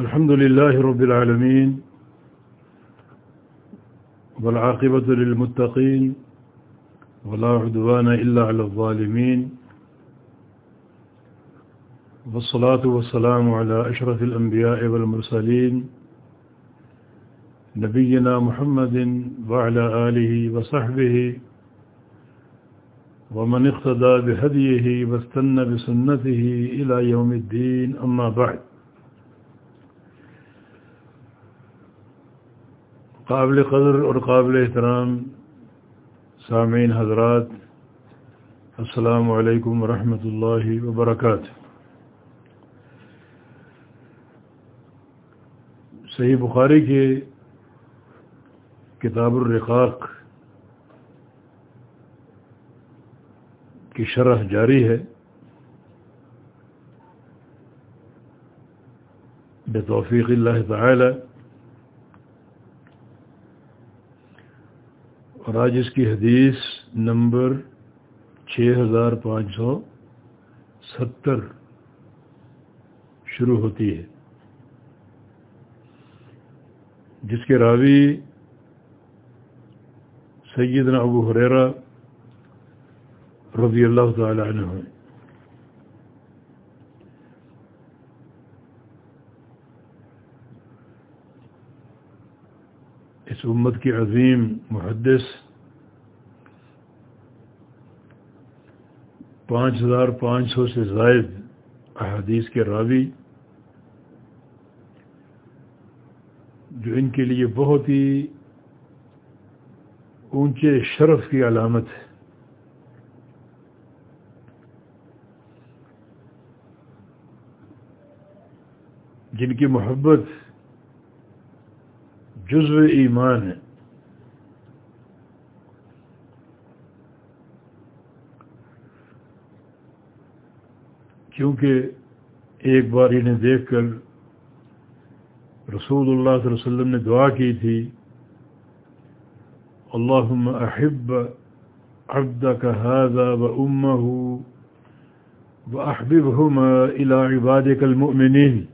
الحمد لله رب العالمين والعاقبة للمتقين ولا عدوان إلا على الظالمين والصلاة والسلام على أشرف الأنبياء والمرسلين نبينا محمد وعلى آله وصحبه ومن اقتدى بهديه واستنى بسنته إلى يوم الدين أما بعد قابل قدر اور قابل احترام سامعین حضرات، السلام علیکم ورحمۃ اللہ وبرکاتہ۔ صحیح بخاری کے کتاب الرقاق کی شرح جاری ہے۔ بتوفیق اللہ تعالی اور آج اس کی حدیث نمبر چھ ہزار پانچ سو ستر شروع ہوتی ہے۔ جس کے راوی سیدنا ابو حریرہ رضی اللہ تعالی عنہ ہیں۔ اس امت کی عظیم محدث پانچ ہزار پانچ سو سے زائد احادیث کے راوی، جو ان کے لیے بہت ہی اونچے شرف کی علامت ہے۔ جن کی محبت جزو ایمان ہے کیونکہ ایک بار انہیں دیکھ کر رسول اللہ صلی اللہ علیہ وسلم نے دعا کی تھی اللہ احب عبدك هذا وأمه وأحببهما إلى عبادك المؤمنين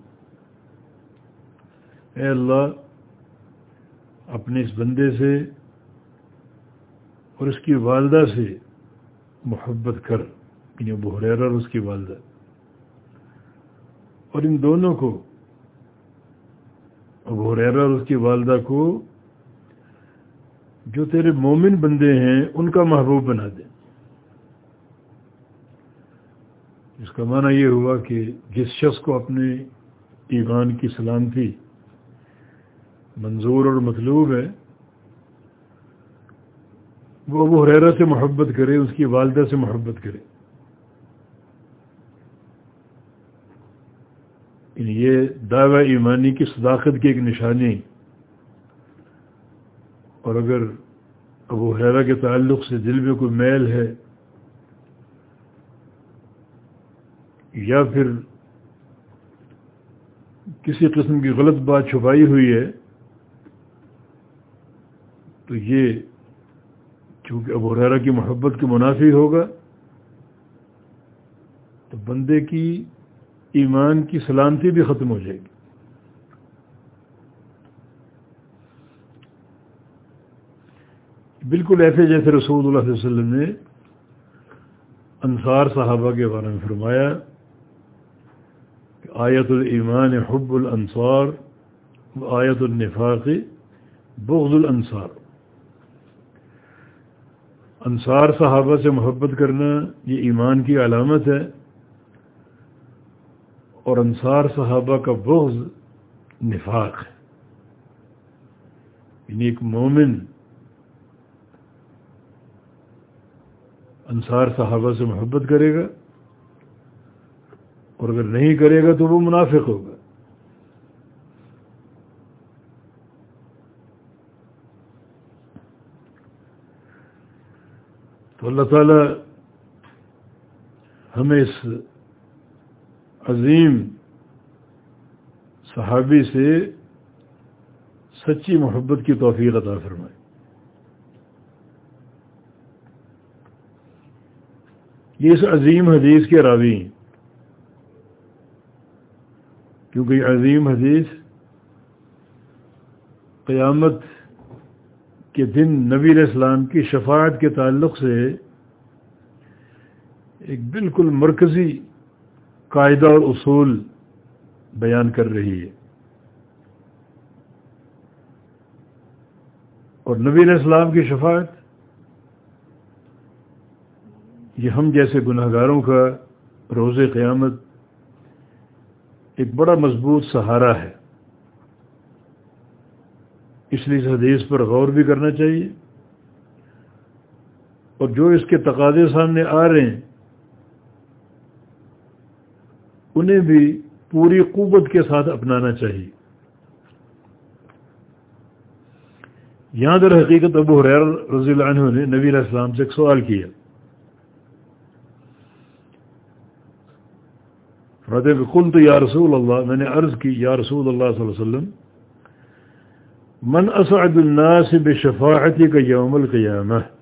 اے اللہ اپنے اس بندے سے اور اس کی والدہ سے محبت کر یعنی ابو اور اس کی والدہ۔ اور ان دونوں کو ابو اور اس کی والدہ کو جو تیرے مومن بندے ہیں، ان کا محبوب بنا دیں اس کا معنی یہ ہوا کہ جس شخص کو اپنے ایمان کی سلامتی منظور اور مطلوب ہے، وہ ابو حریرہ سے محبت کرے، اس کی والدہ سے محبت کرے۔ یعنی یہ دعوی ایمانی کی صداقت کی ایک نشانی۔ اور اگر ابو حیرا کے تعلق سے دل میں کوئی میل ہے، یا پھر کسی قسم کی غلط بات چھپائی ہوئی ہے تو یہ چونکہ ابو حیرا کی محبت کے منافی ہوگا، تو بندے کی ایمان کی سلامتی بھی ختم ہو جائے گی۔ بالکل ایسے جیسے رسول اللہ علیہ وسلم نے انصار صحابہ کے بارے میں فرمایا کہ آیت الایمان حب الانصار آیت النفاق بغض الانصار۔ انصار صحابہ سے محبت کرنا یہ ایمان کی علامت ہے اور انصار صحابہ کا بغض نفاق ہے۔ یعنی ایک مومن انصار صحابہ سے محبت کرے گا اور اگر نہیں کرے گا تو وہ منافق ہوگا تو اللہ تعالی ہمیں اس عظیم صحابی سے سچی محبت کی توفیق عطا فرمائے۔ یہ اس عظیم حدیث کے راوی ہیں۔ کیونکہ عظیم حدیث قیامت کے دن نبی علیہ السلام کی شفاعت کے تعلق سے ایک بالکل مرکزی قاعدہ اور اصول بیان کر رہی ہے۔ اور نبی علیہ السلام کی شفاعت، یہ ہم جیسے گناہ گاروں کا روز قیامت ایک بڑا مضبوط سہارا ہے۔ اس لیے اس حدیث پر غور بھی کرنا چاہیے۔ اور جو اس کے تقاضے سامنے آ رہے ہیں انہیں بھی پوری قوت کے ساتھ اپنانا چاہیے۔ یہاں در حقیقت ابو حریر رضی اللہ عنہ نے نبی علیہ السلام سے ایک سوال کیا۔ کل تو یا رسول اللہ، میں نے عرض کی، یا رسول اللہ صلی اللہ علیہ وسلم، من اسعد الناس بشفاعتی کا یوم القیامہ؟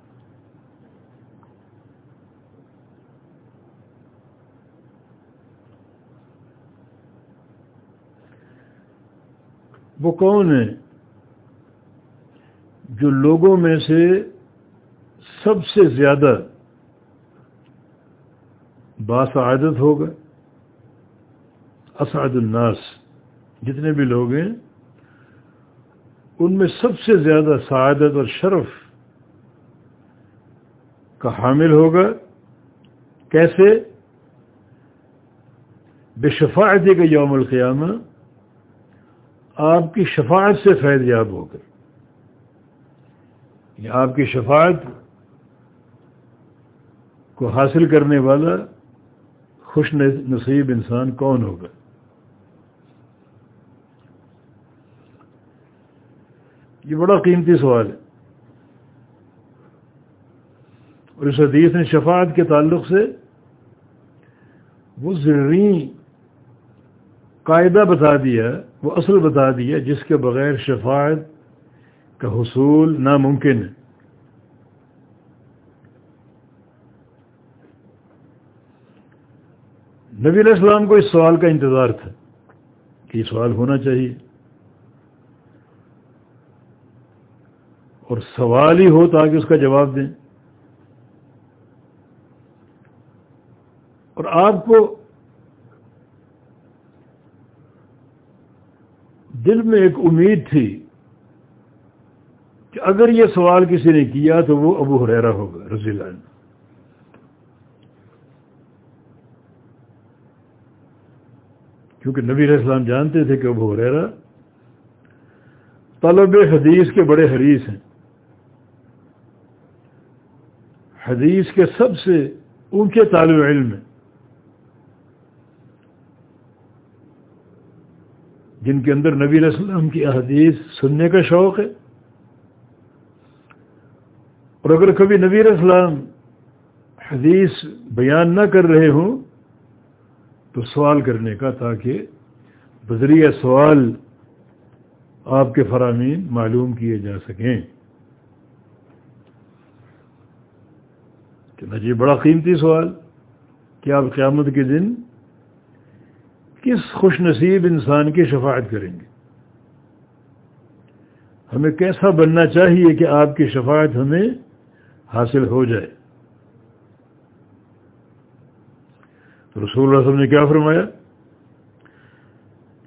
وہ کون ہے جو لوگوں میں سے سب سے زیادہ باسعادت ہوگا اسعد الناس، جتنے بھی لوگ ہیں، ان میں سب سے زیادہ سعادت اور شرف کا حامل ہوگا کیسے؟ بے شفاعتی کا یوم القیامہ آپ کی شفاعت سے فیض یاب ہو کر یعنی آپ کی شفاعت کو حاصل کرنے والا خوش نصیب انسان کون ہوگا؟ یہ بڑا قیمتی سوال ہے۔ اور اس حدیث نے شفاعت کے تعلق سے وہ ضروری قاعدہ بتا دیا وہ اصل بتا دیا جس کے بغیر شفاعت کا حصول ناممکن ہے۔ نبی علیہ السلام کو اس سوال کا انتظار تھا کہ یہ سوال ہونا چاہیے۔ اور سوال ہی ہو تاکہ اس کا جواب دیں۔ اور آپ کو دل میں ایک امید تھی کہ اگر یہ سوال کسی نے کیا تو وہ ابو حریرا ہوگا، رضی اللہ عنہ۔ کیونکہ نبی علیہ السلام جانتے تھے کہ ابو حریرا طلب حدیث کے بڑے حریث ہیں۔ حدیث کے سب سے اونچے طالب علم ہیں۔ جن کے اندر نبی علیہ السلام کی احادیث سننے کا شوق ہے۔ اور اگر کبھی نبی علیہ السلام حدیث بیان نہ کر رہے ہوں، تو سوال کرنے کا تاکہ بذریعہ سوال آپ کے فرامین معلوم کیے جا سکیں۔ کہ جی بڑا قیمتی سوال کہ آپ قیامت کے دن کس خوش نصیب انسان کی شفاعت کریں گے؟ ہمیں کیسا بننا چاہیے کہ آپ کی شفاعت ہمیں حاصل ہو جائے؟ رسول اللہ وسلم نے کیا فرمایا؟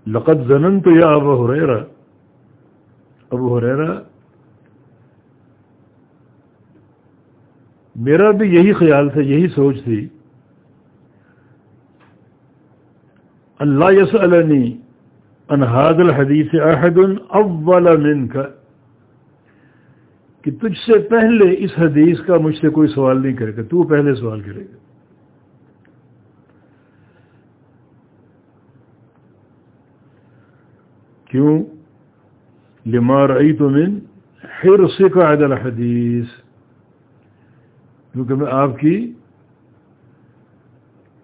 لقت زنن تو یا ابو حریرا ابو حریرا میرا بھی یہی خیال تھا، یہی سوچ تھی اللہ یس انہاد الحدیث احد اول من کا کہ تجھ سے پہلے اس حدیث کا مجھ سے کوئی سوال نہیں کرے گا، تو پہلے سوال کرے گا۔ کیوں؟ لمار ای تو من پھر سے کا عدل کیونکہ میں آپ کی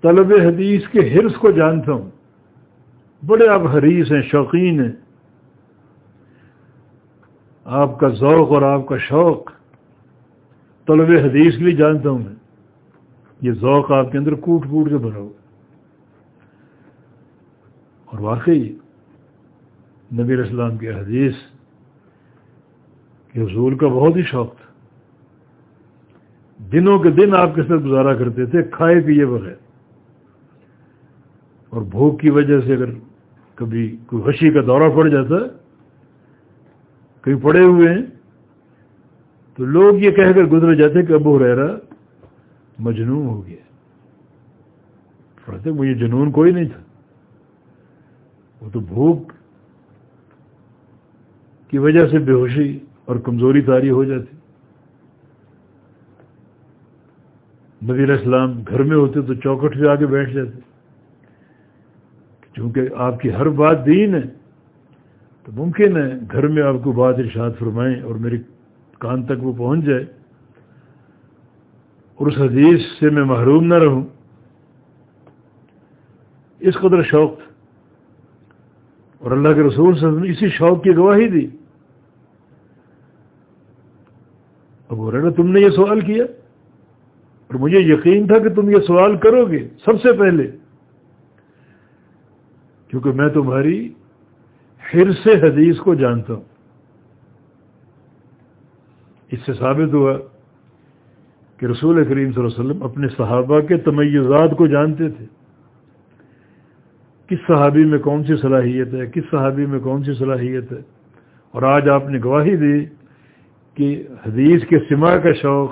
طلب حدیث کے حرص کو جانتا ہوں۔ بڑے آپ حریث ہیں، شوقین ہیں۔ آپ کا ذوق اور آپ کا شوق۔ طلب حدیث بھی جانتا ہوں میں۔ یہ ذوق آپ کے اندر کوٹ کوٹ کے بھرا ہو اور واقعی نبی اسلام کے حدیث کے حضول کا بہت ہی شوق تھا۔ دنوں کے دن آپ کے ساتھ گزارا کرتے تھے، کھائے پیے بغیر۔ اور بھوک کی وجہ سے اگر کبھی کوئی غشی کا دورہ پڑ جاتا کہیں پڑے ہوئے ہیں، تو لوگ یہ کہہ کر گزر جاتے کہ ابو رہا مجنون ہو گیا۔ پڑھتے مجھے جنون کوئی نہیں تھا۔ وہ تو بھوک کی وجہ سے بے ہوشی اور کمزوری تاری ہو جاتی۔ نبی علیہ السلام گھر میں ہوتے تو چوکٹ سے آ کے بیٹھ جاتے۔ چونکہ آپ کی ہر بات دین ہے، تو ممکن ہے گھر میں آپ کو بات ارشاد فرمائیں اور میری کان تک وہ پہنچ جائے۔ اور اس حدیث سے میں محروم نہ رہوں۔ اس قدر شوق، اور اللہ کے رسول صلی اللہ علیہ وسلم اسی شوق کی گواہی دی۔ اب ہو رہا تم نے یہ سوال کیا؟ اور مجھے یقین تھا کہ تم یہ سوال کرو گے سب سے پہلے۔ کیونکہ میں تمہاری ہر سے حدیث کو جانتا ہوں۔ اس سے ثابت ہوا کہ رسول کریم صلی اللہ علیہ وسلم اپنے صحابہ کے تمیزات کو جانتے تھے۔ کس صحابی میں کون سی صلاحیت ہے؟ کس صحابی میں کون سی صلاحیت ہے؟ اور آج آپ نے گواہی دی کہ حدیث کے سما کا شوق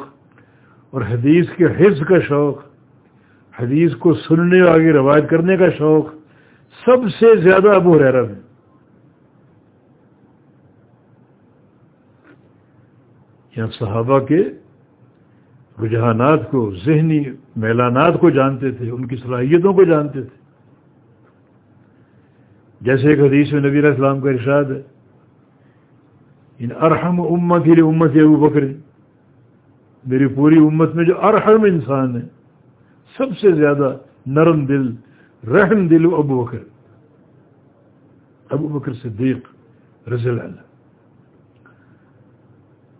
اور حدیث کے حفظ کا شوق، حدیث کو سننے اور آگے روایت کرنے کا شوق سب سے زیادہ ابو حرا میں۔ یہاں صحابہ کے رجحانات کو، ذہنی میلانات کو جانتے تھے، ان کی صلاحیتوں کو جانتے تھے۔ جیسے ایک حدیث میں نبی علیہ السلام کا ارشاد ہے، ان ارحم امت ہی امت ابو بکر، میری پوری امت میں جو ارحم انسان ہے، سب سے زیادہ نرم دل رحم دل ابو بکر. ابو بکر صدیق رضی اللہ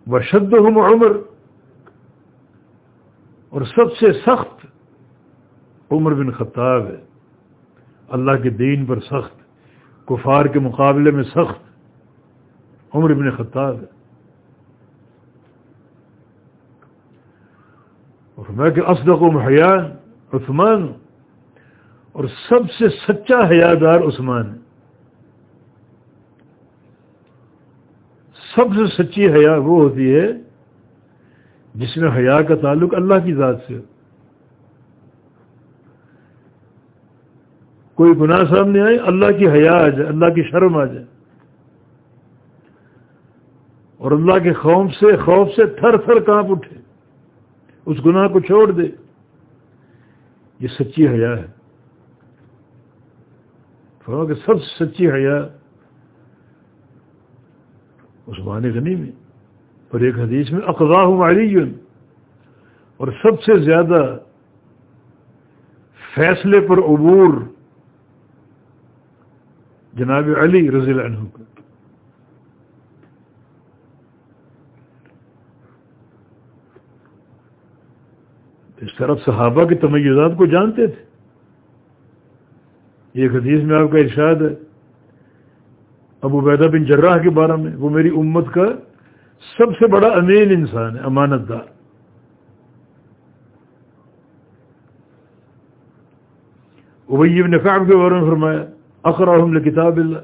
و عمر. اور سب سے سخت عمر بن خطاب ہے. اللہ کے دین پر سخت، کفار کے مقابلے میں سخت عمر ابن خطاب ہے. اور میں کہ اسدق و حیان عثمان اور سب سے سچا حیادار عثمان ہے۔ سب سے سچی حیا وہ ہوتی ہے جس میں حیا کا تعلق اللہ کی ذات سے کوئی گناہ سامنے آئے، اللہ کی حیا آ جائے، اللہ کی شرم آ جائے۔ اور اللہ کے خوف سے خوف سے تھر تھر کانپ اٹھے۔ اس گناہ کو چھوڑ دے۔ یہ سچی حیا ہے۔ کہ سب سے سچی حیا عثمان غنی میں، اور ایک حدیث میں اقضاء علی اور سب سے زیادہ فیصلے پر عبور جناب علی رضی اللہ عنہ کا۔ اس طرف صحابہ کے تمیزات کو جانتے تھے۔ ایک حدیث میں آپ کا ارشاد ہے۔ ابو بیدہ بن جراح کے بارے میں، وہ میری امت کا سب سے بڑا امین انسان ہے امانت دار ابئی ابن کعب کے بارے میں فرمایا اقراہم کتاب اللہ۔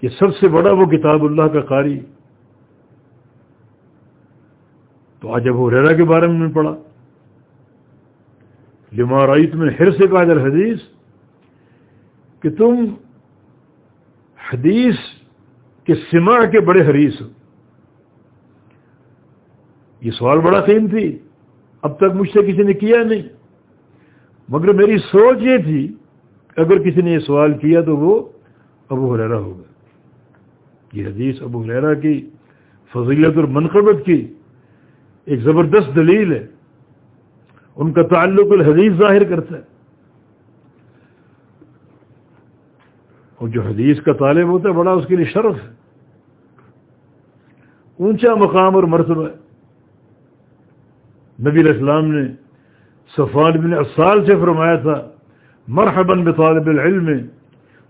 کہ سب سے بڑا وہ کتاب اللہ کا قاری۔ تو آج ابو ریرا کے بارے میں پڑھا۔ جمارائیت میں ہر سے کہا حدیث کہ تم حدیث کے سما کے بڑے حریث ہو۔ یہ سوال بڑا قیمتی اب تک مجھ سے کسی نے کیا نہیں۔ مگر میری سوچ یہ تھی اگر کسی نے یہ سوال کیا تو وہ ابو حریرا ہوگا۔ یہ حدیث ابو حریرا کی فضیلت اور منقبت کی ایک زبردست دلیل ہے۔ ان کا تعلق الحدیث ظاہر کرتا ہے۔ اور جو حدیث کا طالب ہوتا ہے بڑا اس کے لیے شرف ہے۔ اونچا مقام اور مرتبہ۔ ہے نبی علیہ السلام نے صفان بن اسال سے فرمایا تھا، مرحبا بطالب العلم۔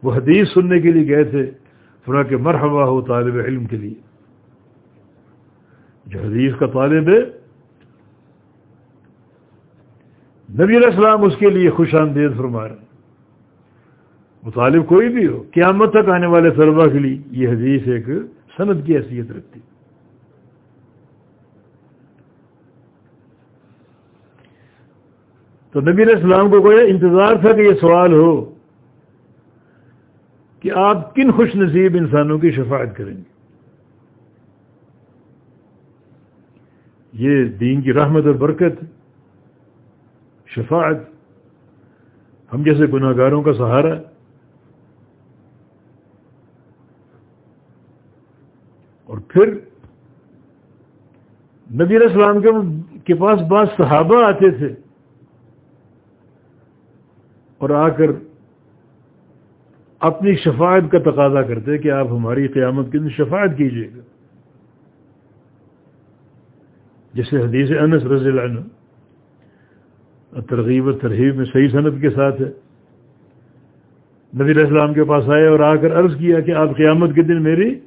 وہ حدیث سننے کے لیے گئے تھے۔ فرا کہ مرحبا ہو طالب علم کے لیے۔ جو حدیث کا طالب ہے، نبی علیہ السلام اس کے لیے خوش آمدید فرما رہے ہیں۔ وہ طالب کوئی بھی ہو، قیامت تک آنے والے طلبا کے لیے یہ حدیث ایک صنعت کی حیثیت رکھتی۔ تو نبی علیہ السلام کو کوئی انتظار تھا کہ یہ سوال ہو کہ آپ کن خوش نصیب انسانوں کی شفاعت کریں گے؟ یہ دین کی رحمت اور برکت، شفاعت، ہم جیسے گناہ گاروں کا سہارا اور پھر نبی علیہ السلام کے پاس بعض صحابہ آتے تھے اور آ کر اپنی شفاعت کا تقاضا کرتے کہ آپ ہماری قیامت کے دن شفاعت کیجیے گا۔ جیسے حدیث انس رضی اللہ عنہ، ترغیب و ترغیب میں صحیح صنعت کے ساتھ ہے۔ نبی علیہ السلام کے پاس آئے اور آ کر عرض کیا کہ آپ قیامت کے دن میری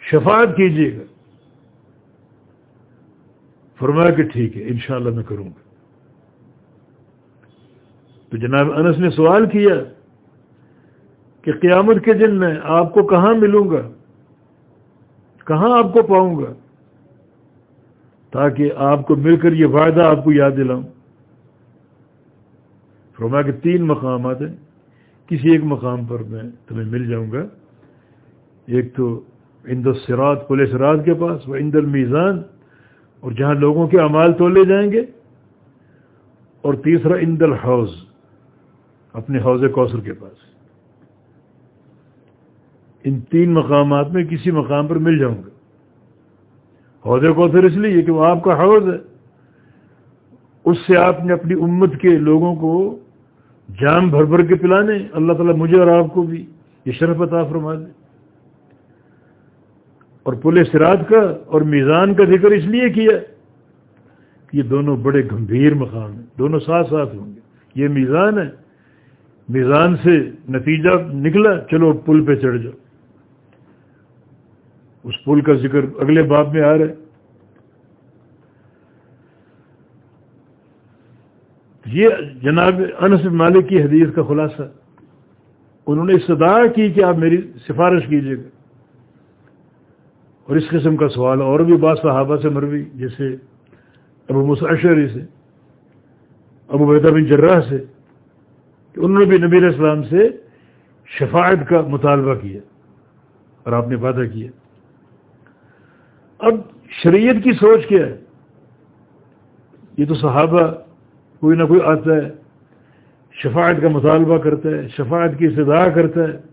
شفاعت کیجیے گا۔ فرمایا کہ ٹھیک ہے، انشاءاللہ میں کروں گا۔ تو جناب انس نے سوال کیا کہ قیامت کے دن میں آپ کو کہاں ملوں گا؟ کہاں آپ کو پاؤں گا؟ تاکہ آپ کو مل کر یہ وعدہ آپ کو یاد دلاؤں۔ فرما کے تین مقامات ہیں، کسی ایک مقام پر میں تمہیں مل جاؤں گا۔ ایک تو اند السرات پولیس رات کے پاس، وہ اند المیزان، اور جہاں لوگوں کے اعمال تولے جائیں گے، اور تیسرا اند الحوض، اپنے حوض کوثر کے پاس۔ ان تین مقامات میں کسی مقام پر مل جاؤں گا۔ حوض کوثر اس لیے کہ وہ آپ کا حوض ہے۔ اس سے آپ نے اپنی امت کے لوگوں کو جام بھر بھر کے پلانے، اللہ تعالیٰ مجھے اور آپ کو بھی یہ شرف عطا فرما دے۔ اور پل سرات کا اور میزان کا ذکر اس لیے کیا کہ یہ دونوں بڑے گمبھیر مقام ہیں، دونوں ساتھ ساتھ ہوں گے۔ یہ میزان ہے۔ میزان سے نتیجہ نکلا، چلو پل پہ چڑھ جاؤ۔ اس پل کا ذکر اگلے باب میں آ رہا ہے۔ یہ جناب انس مالک کی حدیث کا خلاصہ۔ انہوں نے استدار کی کہ آپ میری سفارش کیجیے گا۔ اور اس قسم کا سوال اور بھی بعض صحابہ سے مروی، جیسے ابو مساشری سے، ابو بیدہ بن جرہ سے، کہ انہوں نے بھی نبی علیہ السلام سے شفاعت کا مطالبہ کیا اور آپ نے وعدہ کیا۔ اب شریعت کی سوچ کیا ہے؟ یہ تو صحابہ کوئی نہ کوئی آتا ہے، شفاعت کا مطالبہ کرتا ہے، شفاعت کی استدا کرتا ہے۔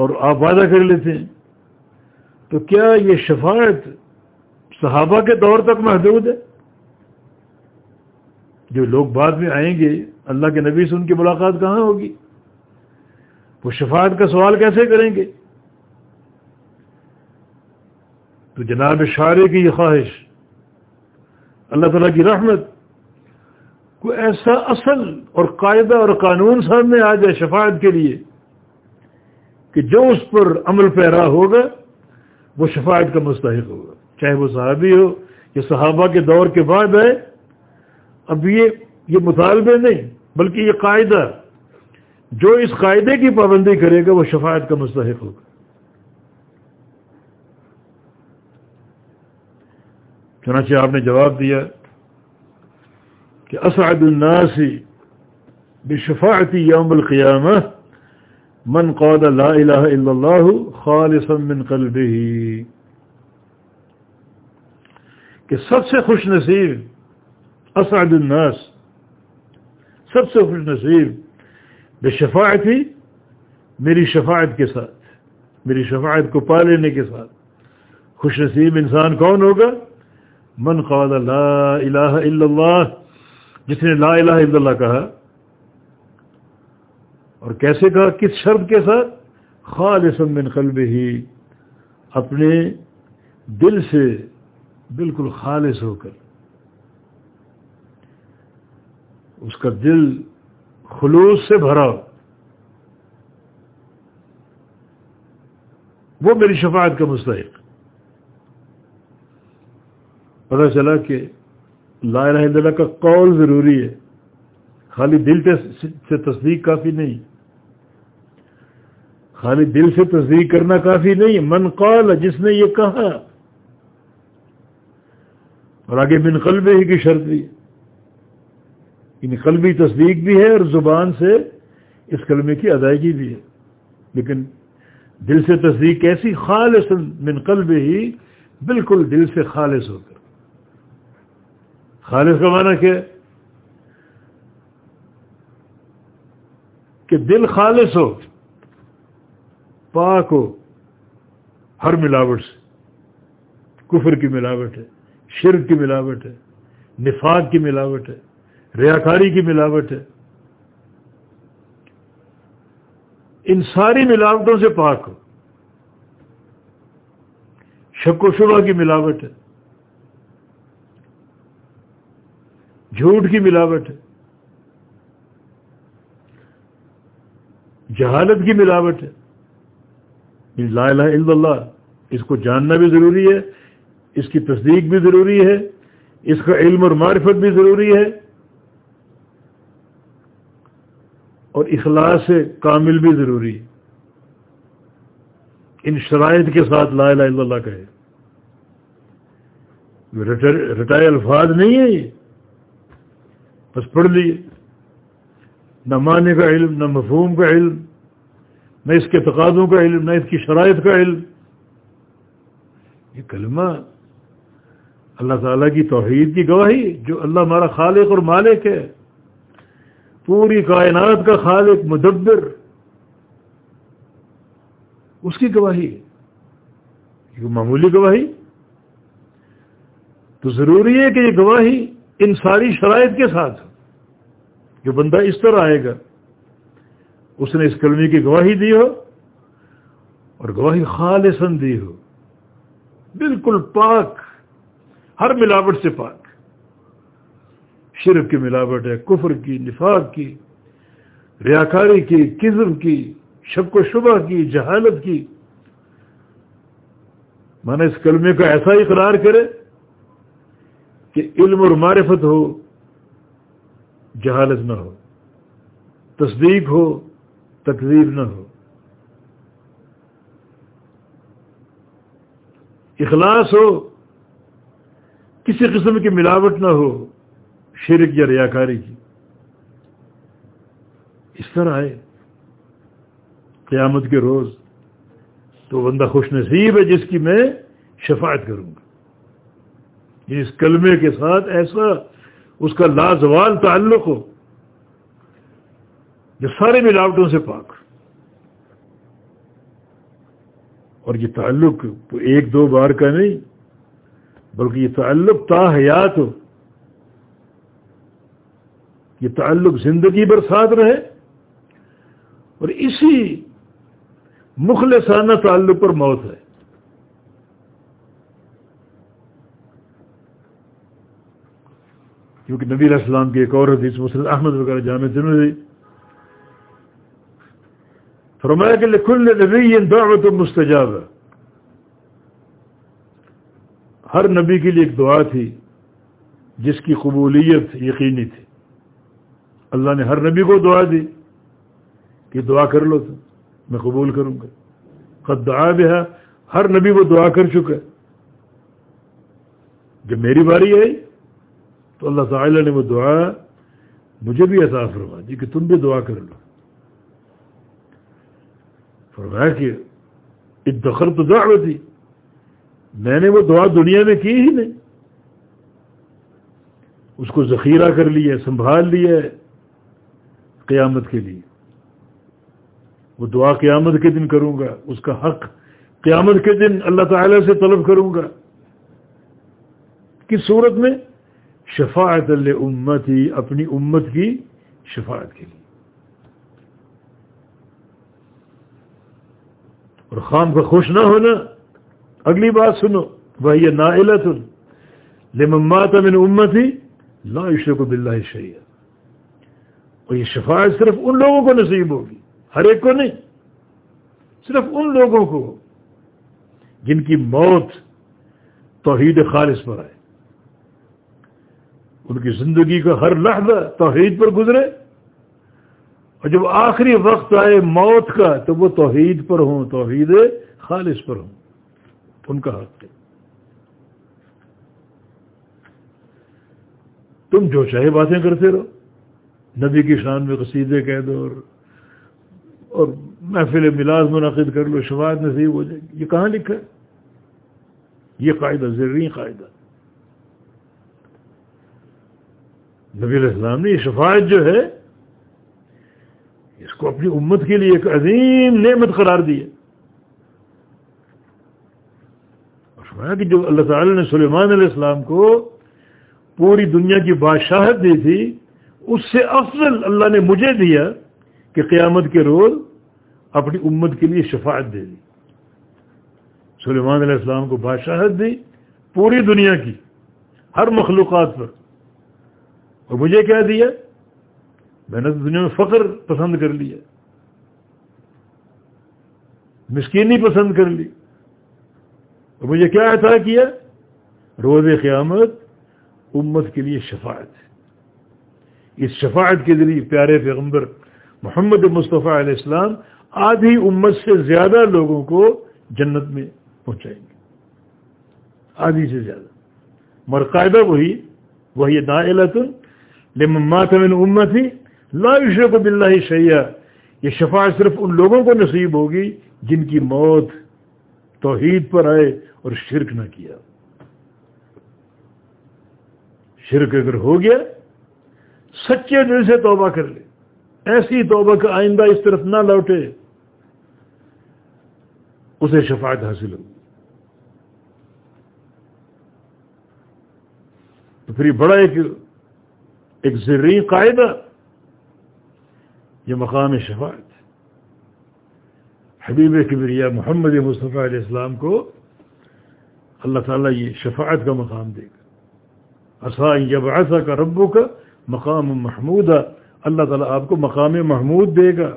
اور آپ وعدہ کر لیتے ہیں۔ تو کیا یہ شفاعت صحابہ کے دور تک محدود ہے؟ جو لوگ بعد میں آئیں گے، اللہ کے نبی سے ان کی ملاقات کہاں ہوگی؟ وہ شفاعت کا سوال کیسے کریں گے؟ تو جناب شارے کی یہ خواہش، اللہ تعالیٰ کی رحمت، کوئی ایسا اصل اور قاعدہ اور قانون سامنے آ جائے شفاعت کے لیے کہ جو اس پر عمل پیرا ہوگا، وہ شفاعت کا مستحق ہوگا۔ چاہے وہ صحابی ہو یا صحابہ کے دور کے بعد ہے، اب یہ یہ مطالبے نہیں، بلکہ یہ قاعدہ۔ جو اس قاعدے کی پابندی کرے گا، وہ شفاعت کا مستحق ہوگا۔ چنانچہ آپ نے جواب دیا کہ اسعد الناس بشفاعتی یوم القیامہ من قاد لا الہ الا اللہ خالصا من قلبه. کہ سب سے خوش نصیب اسعد الناس، سب سے خوش نصیب بے شفاعتی میری شفاعت کے ساتھ، میری شفاعت کو پا لینے کے ساتھ۔ خوش نصیب انسان کون ہوگا؟ من قال لا الہ الا اللہ جس نے لا الہ الا اللہ کہا اور کیسے کہا؟ کس شرط کے ساتھ؟ خالص من قلب ہی اپنے دل سے بالکل خالص ہو کر۔ اس کا دل خلوص سے بھرا۔ وہ میری شفاعت کا مستحق۔ پتہ چلا کہ لا الہ الا اللہ کا قول ضروری ہے۔ خالی دل سے تصدیق کافی نہیں۔ خالی دل سے تصدیق کرنا کافی نہیں من قال، جس نے یہ کہا۔ اور آگے من قلبے ہی کی شرط بھی۔ یعنی قلبی تصدیق بھی ہے اور زبان سے اس کلمے کی ادائیگی بھی ہے۔ لیکن دل سے تصدیق کیسی؟ خالص من قلب ہی بالکل دل سے خالص ہو کر۔ خالص کا معنی کیا؟ کہ دل خالص ہو۔ پاک ہو ہر ملاوٹ سے۔ کفر کی ملاوٹ ہے، شرک کی ملاوٹ ہے، نفاق کی ملاوٹ ہے، ریاکاری کی ملاوٹ ہے۔ ان ساری ملاوٹوں سے پاک ہو۔ شک و شبہ کی ملاوٹ ہے۔ جھوٹ کی ملاوٹ ہے۔ جہالت کی ملاوٹ ہے۔ لا الہ الا اللہ، اس کو جاننا بھی ضروری ہے، اس کی تصدیق بھی ضروری ہے، اس کا علم اور معرفت بھی ضروری ہے۔ اور اخلاص سے کامل بھی ضروری ہے۔ ان شرائط کے ساتھ لا الہ الا اللہ کہے۔ رٹائے الفاظ نہیں ہے یہ۔ بس پڑھ لیے۔ نہ معنی کا علم، نہ مفہوم کا علم۔ نہ اس کے تقاضوں کا علم، نہ اس کی شرائط کا علم۔ یہ کلمہ اللہ تعالیٰ کی توحید کی گواہی، جو اللہ ہمارا خالق اور مالک ہے۔ پوری کائنات کا خالق، مدبر۔ اس کی گواہی۔ یہ معمولی گواہی۔ تو ضروری ہے کہ یہ گواہی ان ساری شرائط کے ساتھ جو بندہ اس طرح آئے گا۔ اس نے اس کلمی کی گواہی دی ہو اور گواہی خالصن دی ہو۔ بالکل پاک، ہر ملاوٹ سے پاک۔ شرف کی ملاوٹ ہے، کفر کی، نفاق کی، ریاکاری کی کزم کی، شک و شبہ کی، جہالت کی۔ مانا اس کلمے کا ایسا اقرار کرے کہ علم اور معرفت ہو، جہالت نہ ہو، تصدیق ہو تقزیر نہ ہو۔ اخلاص ہو، کسی قسم کی ملاوٹ نہ ہو، شرک یا ریاکاری کی۔ اس طرح آئے۔ قیامت کے روز تو بندہ خوش نصیب ہے جس کی میں شفاعت کروں گا۔ اس کلمے کے ساتھ ایسا اس کا لازوال تعلق ہو۔ جو سارے ملاوٹوں سے پاک۔ اور یہ تعلق ایک دو بار کا نہیں، بلکہ یہ تعلق تا حیات ہو۔ یہ تعلق زندگی بر ساتھ رہے۔ اور اسی مخلصانہ تعلق پر موت ہے۔ کیونکہ نبی علیہ السلام کی ایک اور حدیث مسلم احمد وغیرہ جامع جنوبی فرمایا کہ لکھل نبی دعوت مستجاب ہر نبی کے لیے ایک دعا تھی، جس کی قبولیت یقینی تھی۔ اللہ نے ہر نبی کو دعا دی کہ دعا کر لو تو میں قبول کروں گا۔ خد دعا بھی ہر نبی وہ دعا کر چکا ہے۔ جب میری باری آئی، تو اللہ تعالی نے وہ دعا مجھے بھی ایسا فرما دی کہ تم بھی دعا کر لو۔ فرمایا کہ ادخر تو دعا تھی میں نے وہ دعا دنیا میں کی ہی نہیں۔ اس کو ذخیرہ کر لیا سنبھال لیا قیامت کے لیے۔ وہ دعا قیامت کے دن کروں گا، اس کا حق قیامت کے دن اللہ تعالی سے طلب کروں گا۔ کس صورت میں؟ شفاعت اللہ امت ہی اپنی امت کی شفاعت کے لیے۔ اور خام کا خوش نہ ہونا۔ اگلی بات سنو۔ وہ یہ نا لمات من امت ہی لا عشق بلّہ شہید اور یہ شفاعت صرف ان لوگوں کو نصیب ہوگی۔ ہر ایک کو نہیں۔ صرف ان لوگوں کو۔ جن کی موت توحید خالص پر آئے۔ ان کی زندگی کا ہر لحظہ توحید پر گزرے۔ اور جب آخری وقت آئے موت کا تو وہ توحید پر ہوں، توحید خالص پر ہوں، ان کا حق ہے۔ تم جو چاہے باتیں کرتے رہو۔ نبی کی شان میں قصیدے کہہ دو اور اور محفل ملاز منعقد کر لو، شفاعت نصیب ہو جائے۔ گی یہ کہاں لکھا ہے؟ یہ قاعدہ ضروری قاعدہ۔ نبی علیہ السلام نے یہ شفاعت جو ہے کو اپنی امت کے لیے ایک عظیم نعمت قرار دی ہے۔ اور کہ جو اللہ تعالی نے سلیمان علیہ السلام کو پوری دنیا کی بادشاہت دی تھی، اس سے افضل اللہ نے مجھے دیا کہ قیامت کے روز اپنی امت کے لیے شفاعت دے دی۔ سلیمان علیہ السلام کو بادشاہت دی پوری دنیا کی، ہر مخلوقات پر۔ اور مجھے کیا دیا؟ میں نے دنیا میں فخر پسند کر لیا مسکینی پسند کر لی۔ اور مجھے کیا عطا کیا؟ روز قیامت امت کے لیے شفاعت۔ اس شفاعت کے ذریعے پیارے پیغمبر محمد مصطفیٰ علیہ السلام آدھی امت سے زیادہ لوگوں کو جنت میں پہنچائیں گے۔ آدھی سے زیادہ۔ مر قاعدہ وہی وہی دائلۃ لمات من امتی لا یشرک باللہ شیعہ یہ شفاعت صرف ان لوگوں کو نصیب ہوگی جن کی موت توحید پر آئے اور شرک نہ کیا۔ شرک اگر ہو گیا، سچے دل سے توبہ کر لے۔ ایسی توبہ کا آئندہ اس طرف نہ لوٹے۔ اسے شفاعت حاصل ہوگی۔ تو پھر یہ بڑا ایک ایک زرعی قاعدہ یہ مقام شفاعت حبیب کبریا محمد مصطفیٰ علیہ السلام کو اللہ تعالیٰ یہ شفاعت کا مقام دے گا اصا جب ایسا کا ربو کا مقام محمود اللہ تعالیٰ آپ کو مقام محمود دے گا.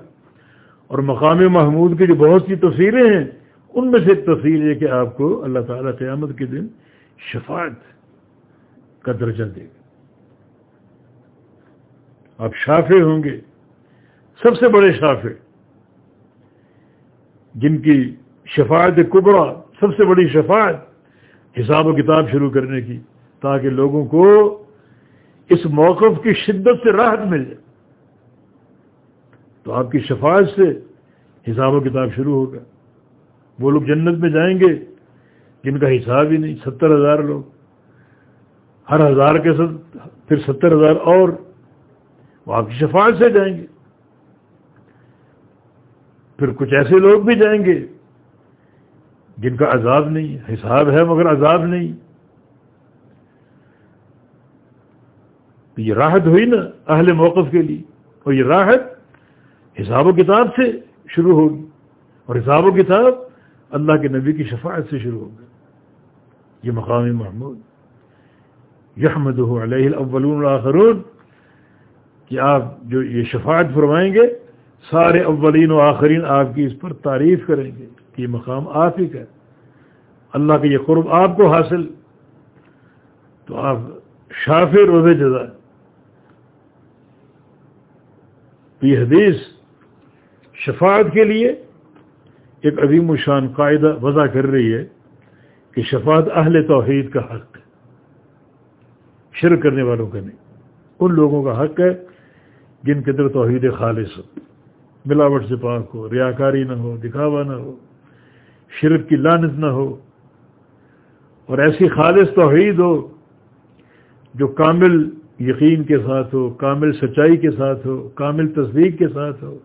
اور مقام محمود کی جو بہت سی تصویریں ہیں، ان میں سے ایک تصویر یہ کہ آپ کو اللہ تعالیٰ قیامت کے دن شفاعت کا درجہ دے گا. آپ شافے ہوں گے سب سے بڑے شافے جن کی شفاعت کبرا سب سے بڑی شفاعت حساب و کتاب شروع کرنے کی، تاکہ لوگوں کو اس موقف کی شدت سے راحت مل جائے۔ تو آپ کی شفاعت سے حساب و کتاب شروع ہوگا۔ وہ لوگ جنت میں جائیں گے، جن کا حساب ہی نہیں، ستر ہزار لوگ۔ ہر ہزار کے ساتھ پھر ستر ہزار اور۔ وہ آپ کی شفاعت سے جائیں گے۔ پھر کچھ ایسے لوگ بھی جائیں گے جن کا عذاب نہیں، حساب ہے مگر عذاب نہیں۔ تو یہ راحت ہوئی نا اہل موقف کے لیے، اور یہ راحت حساب و کتاب سے شروع ہوگی، اور حساب و کتاب اللہ کے نبی کی شفاعت سے شروع ہوگی۔ یہ مقامی محمود۔ یحمد علیہ الاولون الاخرون کہ آپ جو یہ شفاعت فرمائیں گے سارے اولین و آخرین آپ کی اس پر تعریف کریں گے کہ یہ مقام آپ ہی کا اللہ کا یہ قرب آپ کو حاصل۔ تو آپ شاف روزے جزا۔ تو یہ حدیث شفاعت کے لیے ایک عظیم و شان قاعدہ وضع کر رہی ہے کہ شفاعت اہل توحید کا حق ہے۔ شرک کرنے والوں کا نہیں۔ ان لوگوں کا حق ہے جن کے اندر توحید خالص ہو۔ ملاوٹ سے پاک ہو ریاکاری نہ ہو، دکھاوا نہ ہو، شرک کی لانت نہ ہو۔ اور ایسی خالص توحید ہو جو کامل یقین کے ساتھ ہو، کامل سچائی کے ساتھ ہو، کامل تصدیق کے ساتھ ہو،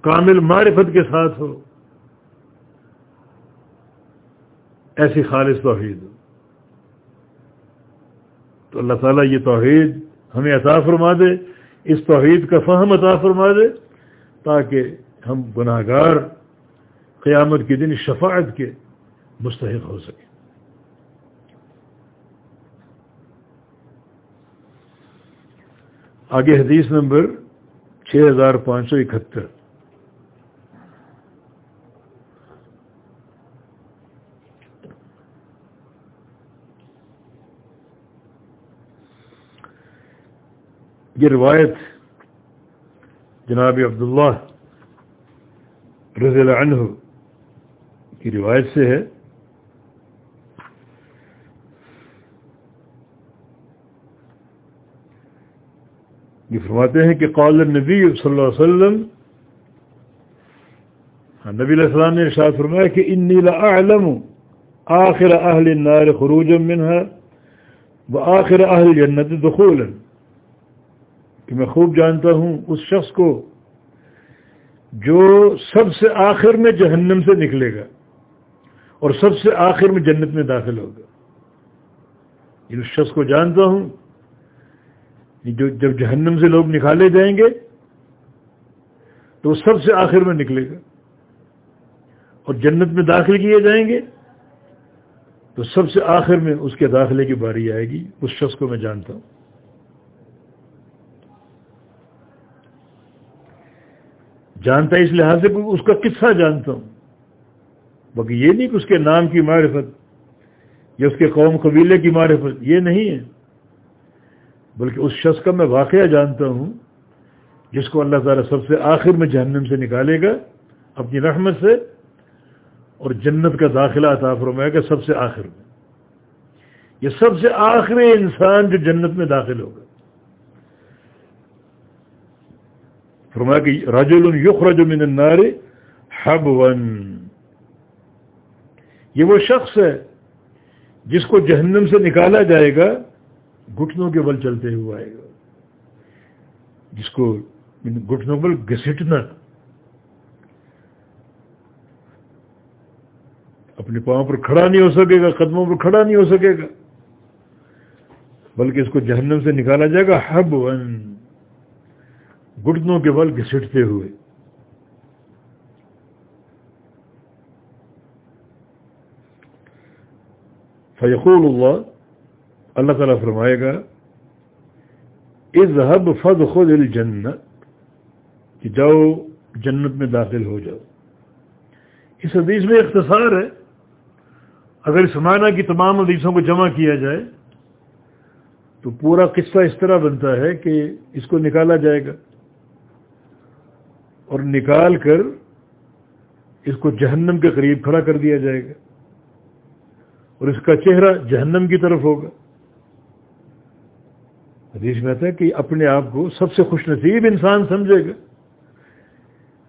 کامل معرفت کے ساتھ ہو۔ ایسی خالص توحید ہو۔ تو اللہ تعالیٰ یہ توحید ہمیں عطا فرما دے، اس توحید کا فہم عطا فرما دے۔ تاکہ ہم گناہ گار قیامت کے دن شفاعت کے مستحق ہو سکیں۔ آگے حدیث نمبر چھ ہزار پانچ سو اکہتر۔ یہ روایت جناب عبداللہ رضی اللہ عنہ کی روایت سے ہے۔ یہ فرماتے ہیں کہ قال نبی صلی اللہ علیہ وسلم، نبی علیہ السلام نے ارشاد فرمایا کہ انی لعلم آخر اہل النار خروجا منها و آخر اہل جنت دخولا۔ کہ میں خوب جانتا ہوں اس شخص کو جو سب سے آخر میں جہنم سے نکلے گا اور سب سے آخر میں جنت میں داخل ہوگا۔ اس شخص کو جانتا ہوں جو جب جہنم سے لوگ نکالے جائیں گے تو وہ سب سے آخر میں نکلے گا اور جنت میں داخل کیے جائیں گے تو سب سے آخر میں اس کے داخلے کی باری آئے گی۔ اس شخص کو میں جانتا ہوں۔ جانتا ہے اس لحاظ سے اس کا قصہ جانتا ہوں۔ باقی یہ نہیں کہ اس کے نام کی معرفت یا اس کے قوم قبیلے کی معرفت، یہ نہیں ہے۔ بلکہ اس شخص کا میں واقعہ جانتا ہوں، جس کو اللہ تعالیٰ سب سے آخر میں جہنم سے نکالے گا، اپنی رحمت سے، اور جنت کا داخلہ عطا فرمائے گا سب سے آخر میں۔ یہ سب سے آخری انسان جو جنت میں داخل ہوگا۔ فرمایا کہ رجل یخرج من النار حبون یہ وہ شخص ہے جس کو جہنم سے نکالا جائے گا، گھٹنوں کے بل چلتے ہوئے آئے گا۔ جس کو گھٹنوں بل گھسٹنا۔ اپنے پاؤں پر کھڑا نہیں ہو سکے گا، قدموں پر کھڑا نہیں ہو سکے گا۔ بلکہ اس کو جہنم سے نکالا جائے گا ہب ون گھٹنوں کے بل گھسٹتے ہوئے۔ فیقول اللہ اللہ تعالیٰ فرمائے گا، اذهب فدخل الجنت کہ جاؤ جنت میں داخل ہو جاؤ۔ اس حدیث میں اختصار ہے، اگر اس معنی کی تمام حدیثوں کو جمع کیا جائے، تو پورا قصہ اس طرح بنتا ہے کہ اس کو نکالا جائے گا۔ اور نکال کر اس کو جہنم کے قریب کھڑا کر دیا جائے گا اور اس کا چہرہ جہنم کی طرف ہوگا۔ حدیث میں آتا ہے کہ اپنے آپ کو سب سے خوش نصیب انسان سمجھے گا۔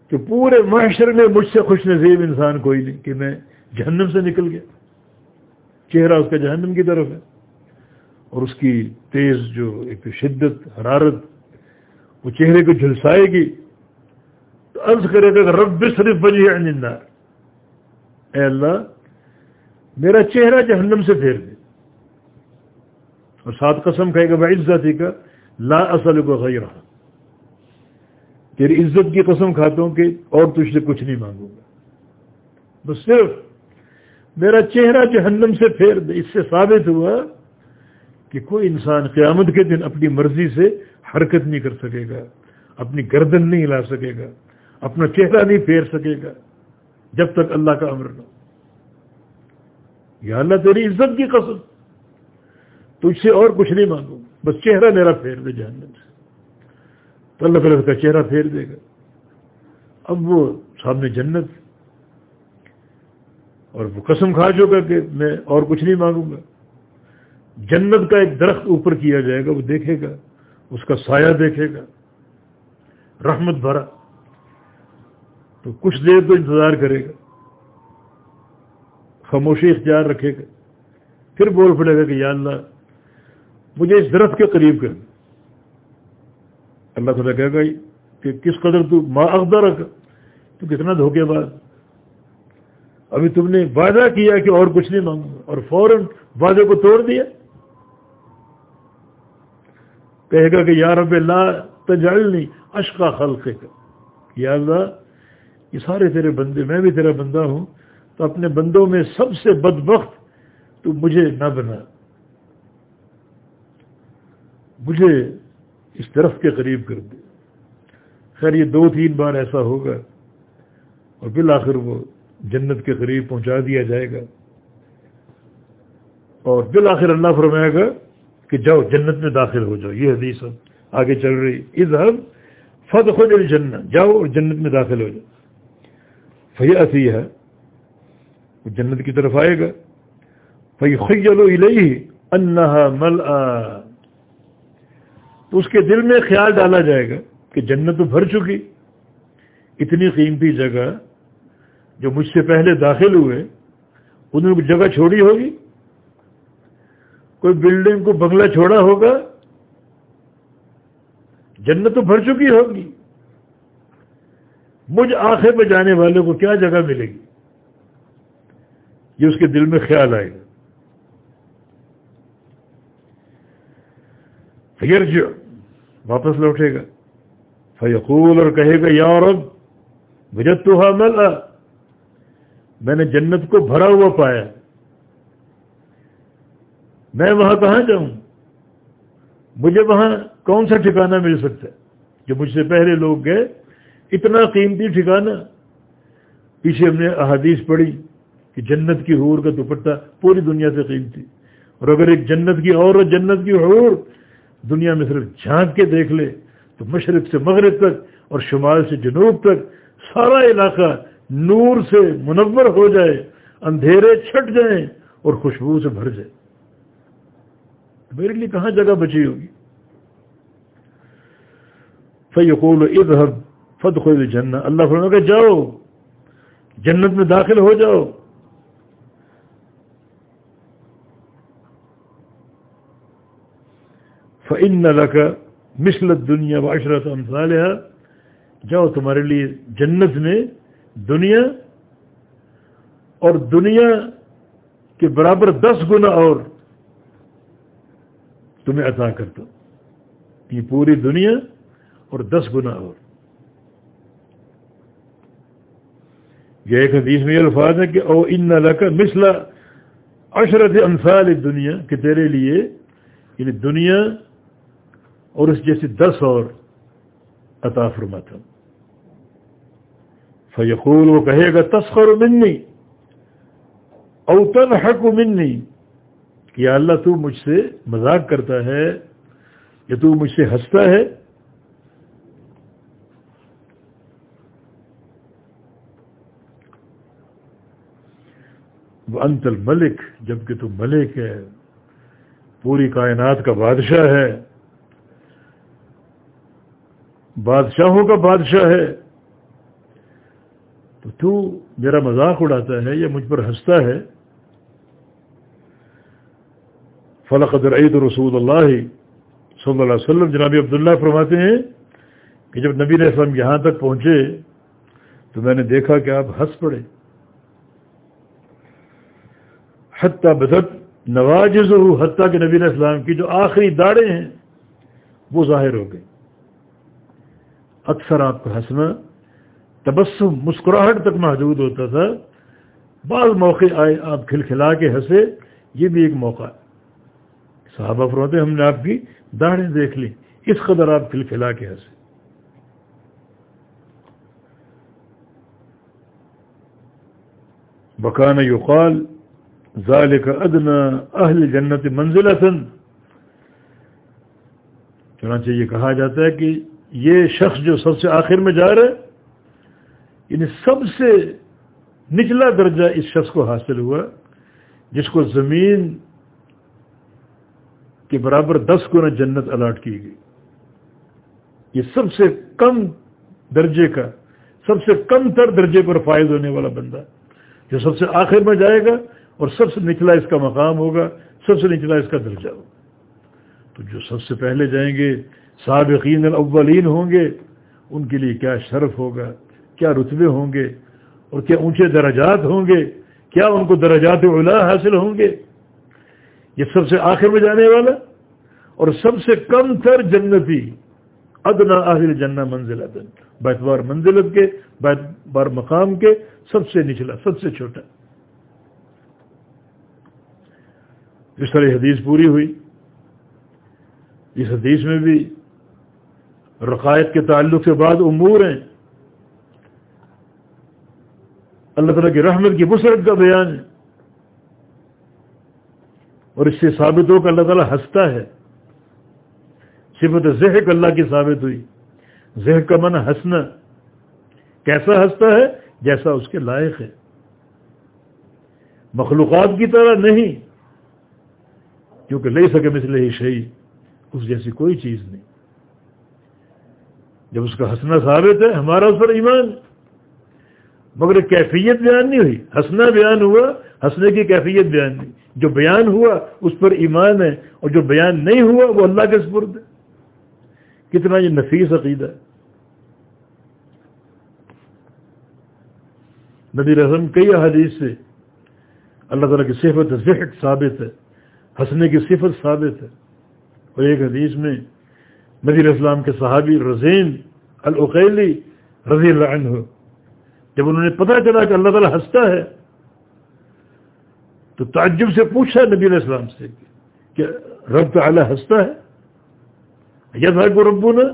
کہ پورے معاشرے میں مجھ سے خوش نصیب انسان کوئی نہیں کہ میں جہنم سے نکل گیا۔ چہرہ اس کا جہنم کی طرف ہے۔ اور اس کی تیز جو ایک شدت، حرارت، وہ چہرے کو جھلسائے گی۔ تو عرض کرے گا کہ رب صرف بجے النار. اے اللہ میرا چہرہ جہنم سے پھیر دے اور ساتھ قسم کہے گا میں عزت کا لا اصل کو غیر رہا تیری عزت کی قسم کھاتا ہوں کہ اور تجھ سے کچھ نہیں مانگوں گا. بس صرف میرا چہرہ جہنم سے پھیر دے اس سے ثابت ہوا کہ کوئی انسان قیامت کے دن اپنی مرضی سے حرکت نہیں کر سکے گا، اپنی گردن نہیں ہلا سکے گا. اپنا چہرہ نہیں پھیر سکے گا جب تک اللہ کا امر نہ یا اللہ تیری عزت کی قسم، تجھ سے اور کچھ نہیں مانگوں بس چہرہ میرا پھیر دے جہنم سے۔ تو اللہ تعالیٰ کا چہرہ پھیر دے گا۔ اب وہ سامنے جنت، اور وہ قسم کھا چکا کہ میں اور کچھ نہیں مانگوں گا۔ جنت کا ایک درخت اوپر کیا جائے گا، وہ دیکھے گا، اس کا سایہ دیکھے گا۔ رحمت بھرا۔ تو کچھ دیر تو انتظار کرے گا۔ خاموشی اختیار رکھے گا۔ پھر بول پڑے گا کہ یا اللہ، مجھے اس درخت کے قریب کر۔ اللہ تعالیٰ کہے گا کہ کس قدر تو ماں اقدار رکھ۔ تو کتنا دھوکے بعد ابھی تم نے وعدہ کیا کہ اور کچھ نہیں مانگا اور فوراً وعدے کو توڑ دیا۔ کہے گا کہ یا رب اللہ تجعلنی نہیں اشکا خلق کا یا اللہ یہ سارے تیرے بندے، میں بھی تیرا بندہ ہوں، تو اپنے بندوں میں سب سے بدبخت تو مجھے نہ بنا۔ مجھے اس درخت کے قریب کر دے۔ خیر، یہ دو تین بار ایسا ہوگا اور بالآخر وہ جنت کے قریب پہنچا دیا جائے گا۔ اور بالآخر اللہ فرمائے گا کہ جاؤ، جنت میں داخل ہو جاؤ۔ یہ حدیث ہم آگے چل رہی اظہب فد خود جنت جاؤ اور جنت میں داخل ہو جاؤ۔ فی ہے وہ جنت کی طرف آئے گا۔ فی خیلو الہی انہا مل تو اس کے دل میں خیال ڈالا جائے گا کہ جنت تو بھر چکی۔ اتنی قیمتی جگہ جو مجھ سے پہلے داخل ہوئے، انہوں نے جگہ چھوڑی ہوگی۔ کوئی بلڈنگ کو بنگلہ چھوڑا ہوگا۔ جنت تو بھر چکی ہوگی۔ مجھ آخر میں جانے والوں کو کیا جگہ ملے گی؟ یہ اس کے دل میں خیال آئے گا۔ فیر جو واپس لوٹے گا۔ فیقول اور کہے گا، یا رب بجت تو مل میں نے جنت کو بھرا ہوا پایا۔ میں وہاں کہاں جاؤں؟ مجھے وہاں کون سا ٹھکانہ مل سکتا ہے؟ جو مجھ سے پہلے لوگ گئے اتنا قیمتی ٹھکانہ۔ پیچھے ہم نے احادیث پڑھی کہ جنت کی حور کا دوپٹہ پوری دنیا سے قیمتی۔ اور اگر ایک جنت کی اور جنت کی حور دنیا میں صرف جھانک کے دیکھ لے، تو مشرق سے مغرب تک اور شمال سے جنوب تک سارا علاقہ نور سے منور ہو جائے، اندھیرے چھٹ جائیں اور خوشبو سے بھر جائے۔ میرے لیے کہاں جگہ بچی ہوگی؟ فیقول اظہب فد خو جنت اللہ فرما کہ جاؤ، جنت میں داخل ہو جاؤ۔ فن کا مسلط دنیا و عشرت جاؤ تمہارے لیے جنت میں دنیا اور دنیا کے برابر دس گنا اور تمہیں عطا کرتا یہ پوری دنیا اور دس گنا اور۔ یہ ایک حدیث میں یہ الفاظ ہے کہ او ان کا مسئلہ عشرت انصال دنیا کہ تیرے لیے یعنی دنیا اور اس جیسی دس اور عطا فرماتا فیقول، وہ کہے گا، تسخر منی اوتن حق منی، کہ اللہ تو مجھ سے مذاق کرتا ہے، یا تو مجھ سے ہنستا ہے وہ انت الملک، جبکہ تو ملک ہے۔ پوری کائنات کا بادشاہ ہے۔ بادشاہوں کا بادشاہ ہے۔ تو تو میرا مذاق اڑاتا ہے یا مجھ پر ہنستا ہے؟ فلق عید رسول اللہ صلی اللہ علیہ وسلم۔ جناب عبداللہ فرماتے ہیں کہ جب نبی علیہ السلام یہاں تک پہنچے تو میں نے دیکھا کہ آپ ہنس پڑے۔ حتیٰ بدت نواز حتیٰ کہ نبی علیہ السلام کی جو آخری داڑے ہیں، وہ ظاہر ہو گئی اکثر آپ کا ہنسنا تبسم، مسکراہٹ تک محدود ہوتا تھا۔ بعض موقع آئے آپ کھلکھلا کے ہنسے، یہ بھی ایک موقع۔ ہے صحابہ فرماتے ہم نے آپ کی داڑھیں دیکھ لی اس قدر آپ کھلکھلا کے ہنسے۔ بکان یقال ذالک ادنا اہل جنت منزل چنانچہ یہ کہا جاتا ہے کہ یہ شخص جو سب سے آخر میں جا رہا ہے یعنی سب سے نچلا درجہ اس شخص کو حاصل ہوا، جس کو زمین کے برابر دس گنا جنت الاٹ کی گئی۔ یہ سب سے کم درجے کا، سب سے کم تر درجے پر فائد ہونے والا بندہ جو سب سے آخر میں جائے گا اور سب سے نچلا اس کا مقام ہوگا، سب سے نچلا اس کا درجہ ہوگا۔ تو جو سب سے پہلے جائیں گے، سابقین الاولین ہوں گے، ان کے لیے کیا شرف ہوگا، کیا رتبے ہوں گے، اور کیا اونچے درجات ہوں گے، کیا ان کو درجات اولا حاصل ہوں گے؟ یہ سب سے آخر میں جانے والا، اور سب سے کم تر جنتی، ادنا آخر جنا منزل ادن بیتوار منزلت کے بار مقام کے سب سے نچلا، سب سے چھوٹا۔ اس طرح حدیث پوری ہوئی۔ اس حدیث میں بھی رقائد کے تعلق سے بعد امور ہیں۔ اللہ تعالیٰ کی رحمت کی مسرت کا بیان ہے۔ اور اس سے ثابت ہو کہ اللہ تعالیٰ ہنستا ہے۔ صفت ذہق اللہ کی ثابت ہوئی۔ ذہق کا من ہنسنا۔ کیسا ہنستا ہے؟ جیسا اس کے لائق ہے۔ مخلوقات کی طرح نہیں۔ کیونکہ لے سکے مثل ہی شہی اس جیسی کوئی چیز نہیں۔ جب اس کا ہنسنا ثابت ہے، ہمارا اس پر ایمان مگر کیفیت بیان نہیں ہوئی۔ ہنسنا بیان ہوا ہنسنے کی کیفیت بیان نہیں۔ جو بیان ہوا، اس پر ایمان ہے، اور جو بیان نہیں ہوا، وہ اللہ کے سپرد ہے۔ کتنا یہ نفیس عقیدہ ہے۔ نبی رسم کئی حدیث سے اللہ تعالیٰ کی صفت ذہق ثابت ہے۔ ہنسنے کی صفت ثابت ہے۔ اور ایک حدیث میں نبی اسلام کے صحابی رضین العقیلی رضی اللہ عنہ، جب انہوں نے پتہ چلا کہ اللہ تعالیٰ ہنستا ہے، تو تعجب سے پوچھا نبی علیہ السلام سے کہ رب تعالیٰ ہنستا ہے؟ یا تھا کو ربو نا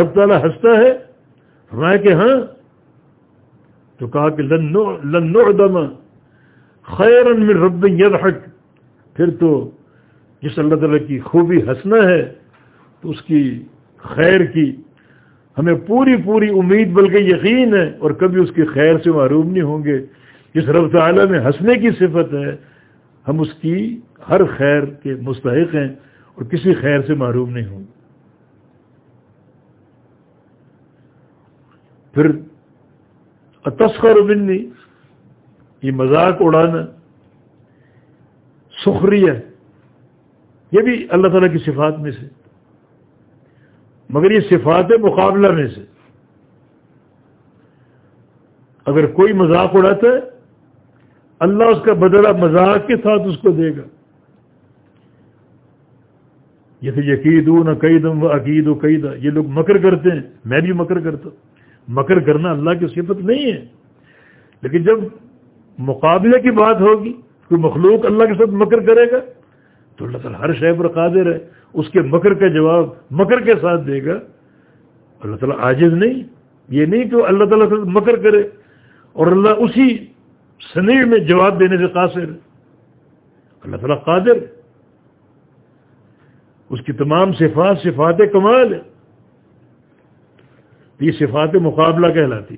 رب تعالیٰ ہنستا ہے؟ فرمایا کہ ہاں۔ تو کہا کہ لن دم خیر من رب یضحک۔ پھر تو جس اللہ تعالیٰ کی خوبی ہنسنا ہے، تو اس کی خیر کی ہمیں پوری پوری امید، بلکہ یقین ہے، اور کبھی اس کی خیر سے معروم نہیں ہوں گے۔ جس رب تعالیٰ میں ہنسنے کی صفت ہے، ہم اس کی ہر خیر کے مستحق ہیں اور کسی خیر سے معروم نہیں ہوں۔ گے پھر تسخر بنی یہ مذاق اڑانا۔ سخری یہ بھی اللہ تعالیٰ کی صفات میں سے مگر یہ صفات مقابلہ میں سے اگر کوئی مذاق اڑاتا ہے، اللہ اس کا بدلہ مذاق کے ساتھ اس کو دے گا۔ جیسے یقید نہ کئی دم و عقید و قیدا۔ یہ لوگ مکر کرتے ہیں۔ میں بھی مکر کرتا ہوں۔ مکر کرنا اللہ کی صفت نہیں ہے۔ لیکن جب مقابلے کی بات ہوگی کوئی مخلوق اللہ کے ساتھ مکر کرے گا؟ تو اللہ تعالیٰ ہر شے پر قادر ہے، اس کے مکر کا جواب مکر کے ساتھ دے گا۔ اللہ تعالیٰ عاجز نہیں، یہ نہیں کہ اللہ تعالیٰ سے مکر کرے۔ اور اللہ اسی سنیڑ میں جواب دینے سے قاصر۔ ہے اللہ تعالیٰ قادر۔ اس کی تمام صفات صفات کمال۔ ہے یہ صفات مقابلہ کہلاتی۔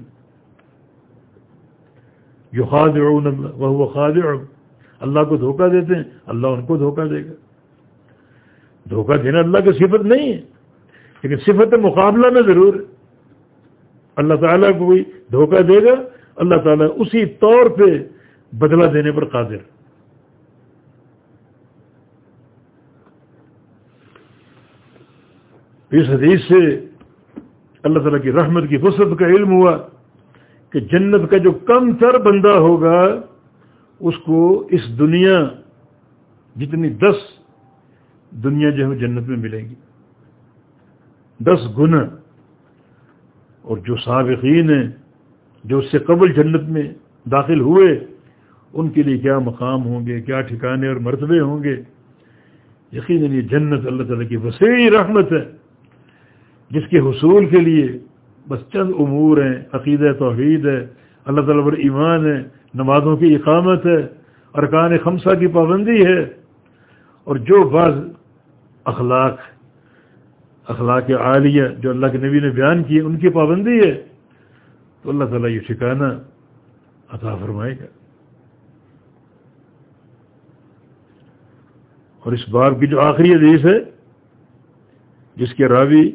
جو خاد وہ خاد اللہ کو دھوکہ دیتے ہیں، اللہ ان کو دھوکہ دے گا۔ دھوکہ دینا اللہ کی صفت نہیں ہے، لیکن صفت مقابلہ میں ضرور ہے۔ اللہ تعالیٰ کو کوئی دھوکہ دے گا، اللہ تعالیٰ اسی طور پہ بدلہ دینے پر قادر۔ اس حدیث سے اللہ تعالیٰ کی رحمت کی وسط کا علم ہوا کہ جنت کا جو کم تر بندہ ہوگا اس کو اس دنیا جتنی دس دنیا جو ہے جنت میں ملے گی۔ دس گنا۔ اور جو سابقین ہیں، جو اس سے قبل جنت میں داخل ہوئے، ان کے لیے کیا مقام ہوں گے، کیا ٹھکانے اور مرتبے ہوں گے؟ یقیناً یہ جنت اللہ تعالیٰ کی وسیع رحمت ہے، جس کے حصول کے لیے بس چند امور ہیں عقید توحید ہے اللہ تعالیٰ پر ایمان ہے، نمازوں کی اقامت ہے، ارکان خمسہ کی پابندی ہے۔ اور جو بعض اخلاق اخلاق عالیہ جو اللہ کے نبی نے بیان کیے، ان کی پابندی ہے۔ تو اللہ تعالیٰ یہ ٹھکانا عطا فرمائے گا۔ اور اس باب کی جو آخری حدیث ہے، جس کے راوی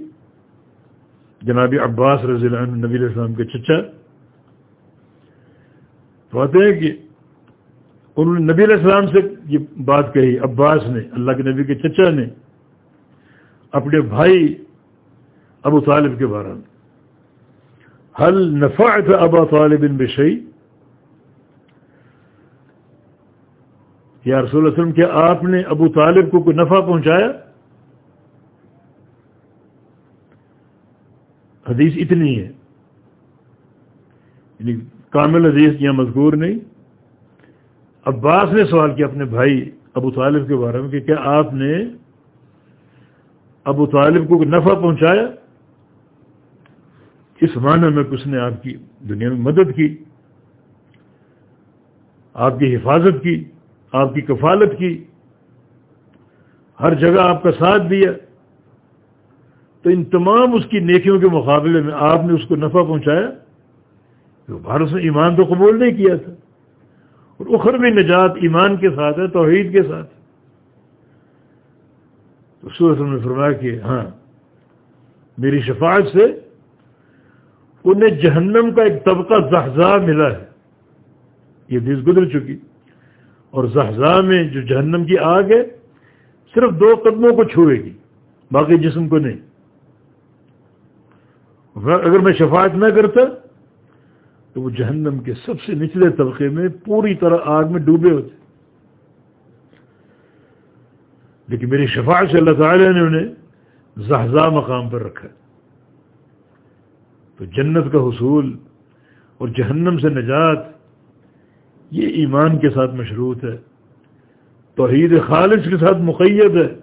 جناب عباس رضی اللہ عنہ نبی علیہ السلام کے چچا کہتے ہیں کہ انہوں نے نبی علیہ السلام سے یہ بات کہی، عباس نے، اللہ کے نبی کے چچا نے، اپنے بھائی ابو طالب کے بارے میں۔ حل نفعت ابا طالب بشئی یا رسول اللہ علیہ وسلم، کیا آپ نے ابو طالب کو کوئی نفع پہنچایا؟ حدیث اتنی ہے۔ یعنی کامل حدیث یہاں مذکور نہیں۔ عباس نے سوال کیا اپنے بھائی ابو طالب کے بارے میں کہ کیا آپ نے ابو طالب کو نفع پہنچایا؟ اس معنی میں کس نے آپ کی دنیا میں مدد کی؟ آپ کی حفاظت کی، آپ کی کفالت کی، ہر جگہ آپ کا ساتھ دیا۔ تو ان تمام اس کی نیکیوں کے مقابلے میں آپ نے اس کو نفع پہنچایا؟ تو نے ایمان تو قبول نہیں کیا تھا۔ اور اخر بھی نجات ایمان کے ساتھ ہے، توحید کے ساتھ تو سورت نے فرمایا کہ ہاں میری شفاعت سے انہیں جہنم کا ایک طبقہ زحزہ ملا ہے۔ یہ دیس گزر چکی۔ اور زحزہ میں جو جہنم کی آگ ہے، صرف دو قدموں کو چھوئے گی، باقی جسم کو نہیں۔ اگر میں شفاعت نہ کرتا تو وہ جہنم کے سب سے نچلے طبقے میں پوری طرح آگ میں ڈوبے ہوتے لیکن میری شفاعت سے اللہ تعالی نے انہیں زحزہ مقام پر رکھا۔ تو جنت کا حصول اور جہنم سے نجات یہ ایمان کے ساتھ مشروط ہے۔ توحید خالص کے ساتھ مقید ہے۔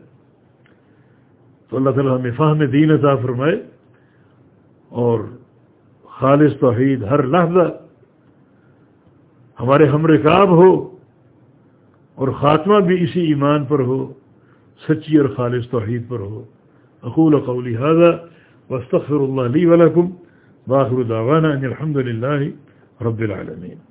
تو اللہ تعالیٰ ہمیں فہم دین عطا فرمائے اور خالص توحید، ہر لحظہ ہمارے ہم رکاب ہو اور خاتمہ بھی اسی ایمان پر ہو، سچی اور خالص توحید پر ہو۔ اقول قولی هذا واستغفر الله لي ولكم واخر دعوانا ان الحمد لله رب العالمين۔